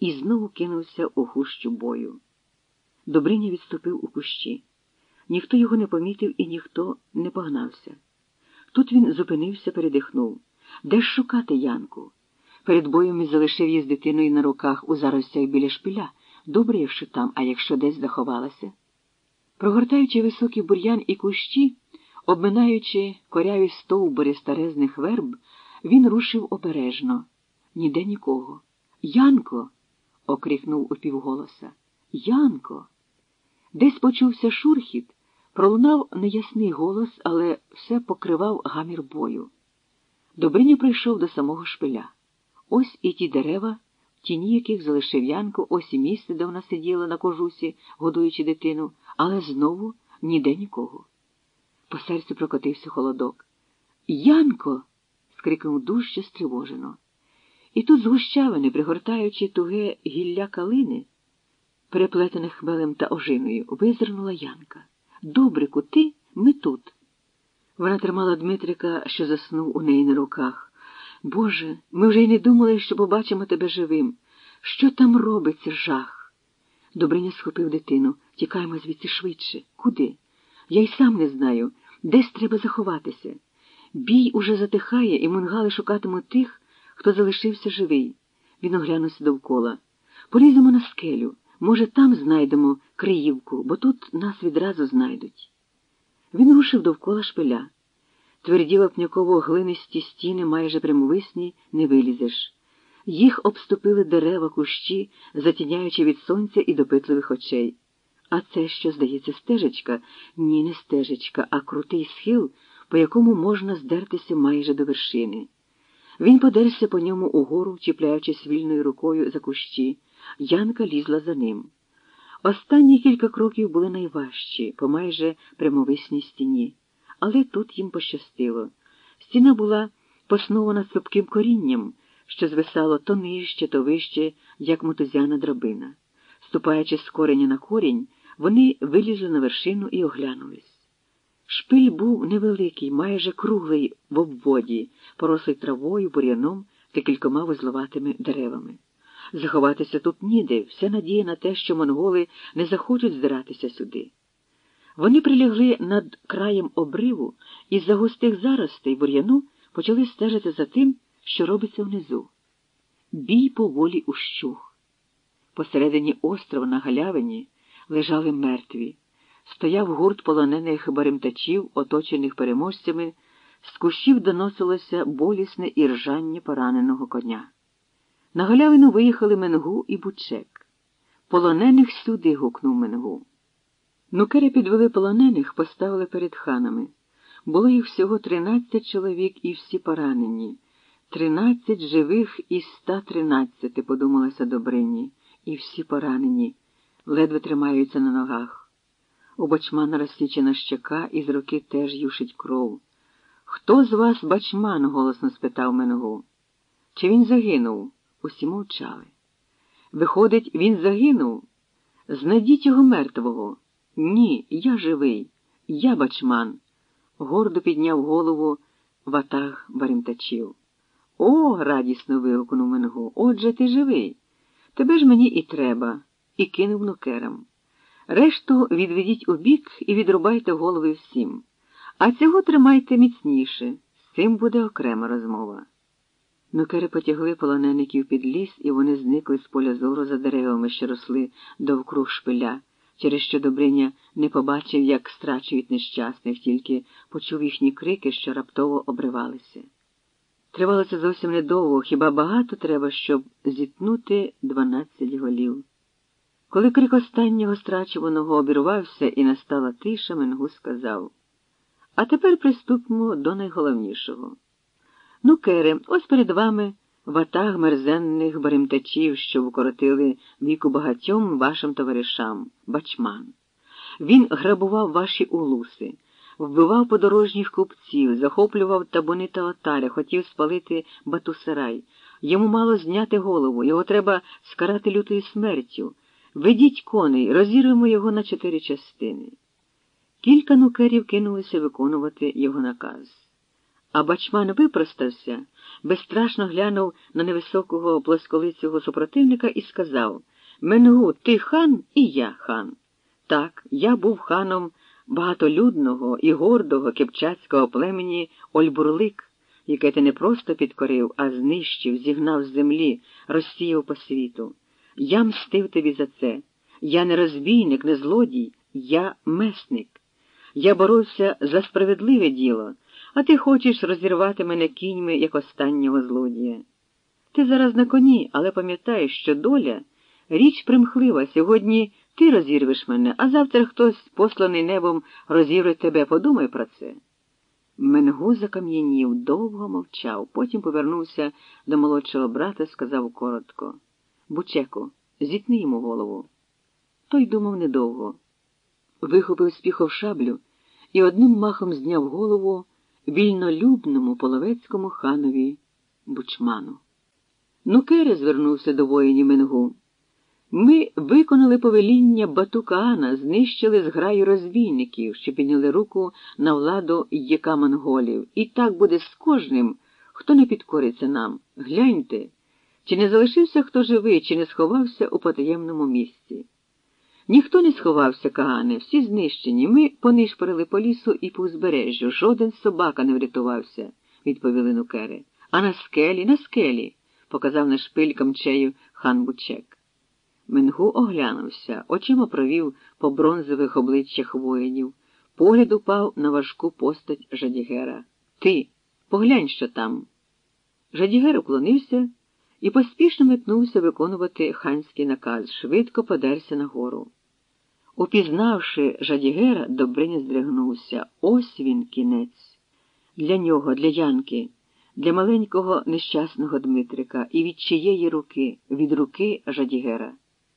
і знову кинувся у гущу бою. Добриня відступив у кущі. Ніхто його не помітив і ніхто не погнався. Тут він зупинився, передихнув. Де ж шукати Янку? Перед боєм він залишив її з дитиною на руках у заростях біля шпиля. Добре, якщо там, а якщо десь заховалася. Прогортаючи високий бур'ян і кущі, обминаючи коряві стовбури старезних верб, він рушив обережно. Ніде нікого. Янко. Окрикнув упівголоса. Янко. Десь почувся шурхіт, пролунав неясний голос, але все покривав гамір бою. Добриня прийшов до самого шпиля. Ось і ті дерева, в тіні яких залишив Янку, ось і місце, де вона сиділа на кожусі, годуючи дитину, але знову ніде нікого. По серцю прокотився холодок. Янко. скрикнув дужче стривожено. І тут з гущавини, пригортаючи туге гілля калини, переплетених хмелем та ожиною, визирнула Янка. Добрику, ти ми тут. Вона тримала Дмитрика, що заснув у неї на руках. Боже, ми вже й не думали, що побачимо тебе живим. Що там робиться, жах? Добриня схопив дитину. Тікаємо звідси швидше. Куди? Я й сам не знаю. Десь треба заховатися. Бій уже затихає, і мунгали шукатимуть тих, хто залишився живий. Він оглянувся довкола. Поліземо на скелю. Може, там знайдемо Криївку, бо тут нас відразу знайдуть. Він рушив довкола шпиля. Тверді вапняково глинисті стіни майже прямовисні не вилізеш. Їх обступили дерева кущі, затіняючи від сонця і допитливих очей. А це, що, здається, стежечка, ні, не стежечка, а крутий схил, по якому можна здертися майже до вершини. Він подерся по ньому угору, чіпляючись вільною рукою за кущі. Янка лізла за ним. Останні кілька кроків були найважчі, по майже прямовисній стіні, але тут їм пощастило. Стіна була поснована цупким корінням, що звисало то нижче, то вище, як мотузяна драбина. Ступаючи з кореня на корінь, вони вилізли на вершину і оглянулись. Шпиль був невеликий, майже круглий в обводі, порослий травою, бур'яном та кількома вузловатими деревами. Заховатися тут ніде, вся надія на те, що монголи не захочуть здиратися сюди. Вони прилягли над краєм обриву і з-за густих заростей бур'яну почали стежити за тим, що робиться внизу. Бій поволі ущух. Посередині острова на галявині лежали мертві. Стояв гурт полонених баримтачів, оточених переможцями, з кущів доносилося болісне іржання пораненого коня. На галявину виїхали Менгу і Бучек. Полонених сюди гукнув Менгу. Нукери підвели полонених, поставили перед ханами. Було їх всього тринадцять чоловік і всі поранені. Тринадцять живих із ста тринадцяти, подумалася Добрині, і всі поранені, ледве тримаються на ногах. У бачмана розсічена щека, і з руки теж юшить кров. Хто з вас бачман? голосно спитав Менгу. Чи він загинув? Усі мовчали. Виходить, він загинув. Знайдіть його мертвого. Ні, я живий, я бачман. Гордо підняв голову ватаг баримтачів. О, радісно вигукнув Менгу. Отже ти живий. Тебе ж мені і треба, і кинув нукерам. Решту відведіть у бік і відрубайте голови всім. А цього тримайте міцніше. З цим буде окрема розмова. Нукери потягли полонеників під ліс, і вони зникли з поля зору за деревами, що росли довкруг шпиля, через що Добриня не побачив, як страчують нещасних, тільки почув їхні крики, що раптово обривалися. Тривало це зовсім недовго, хіба багато треба, щоб зітнути дванадцять голів. Коли крик останнього страчуваного обірвався і настала тиша, Менгу сказав А тепер приступимо до найголовнішого. Ну, Кере, ось перед вами ватаг мерзенних баримтачів, що вкоротили віку багатьом вашим товаришам, бачман. Він грабував ваші улуси, вбивав подорожніх купців, захоплював табуни та отаря, хотів спалити батусарай. Йому мало зняти голову, його треба скарати лютою смертю. Ведіть коней, розірвемо його на чотири частини. Кілька нукерів кинулися виконувати його наказ. А бачман випростався, безстрашно глянув на невисокого плосколицього супротивника і сказав Менгу, ти хан і я хан. Так, я був ханом багатолюдного і гордого кипчацького племені Ольбурлик, яке ти не просто підкорив, а знищив, зігнав з землі, розсіяв по світу. Я мстив тобі за це. Я не розбійник, не злодій, я месник. Я боровся за справедливе діло, а ти хочеш розірвати мене кіньми, як останнього злодія. Ти зараз на коні, але пам'ятаєш, що доля річ примхлива. Сьогодні ти розірвеш мене, а завтра хтось, посланий небом, розірве тебе. Подумай про це. Менгу закам'янів, довго мовчав, потім повернувся до молодшого брата, сказав коротко Бучеку, зітни йому голову. Той думав недовго. Вихопив з піхов шаблю і одним махом зняв голову вільнолюбному половецькому ханові бучману. Нукере звернувся до воїнів Менгу. Ми виконали повеління Батукаана, знищили зграю розбійників, що підняли руку на владу єка монголів. І так буде з кожним, хто не підкориться нам. Гляньте, чи не залишився хто живий, чи не сховався у потаємному місці. Ніхто не сховався, Кагане, всі знищені. Ми понишпорили по лісу і по узбережжю. Жоден собака не врятувався, відповіли нукери. А на скелі, на скелі, показав на шпиль камчею хан Бучек. Менгу оглянувся, очима провів по бронзових обличчях воїнів. Погляд упав на важку постать Жадігера. Ти, поглянь, що там. Жадігер уклонився і поспішно метнувся виконувати ханський наказ, швидко подерся нагору. Упізнавши Жадігера, Добриня здригнувся. Ось він кінець. Для нього, для Янки, для маленького нещасного Дмитрика і від чиєї руки, від руки Жадігера.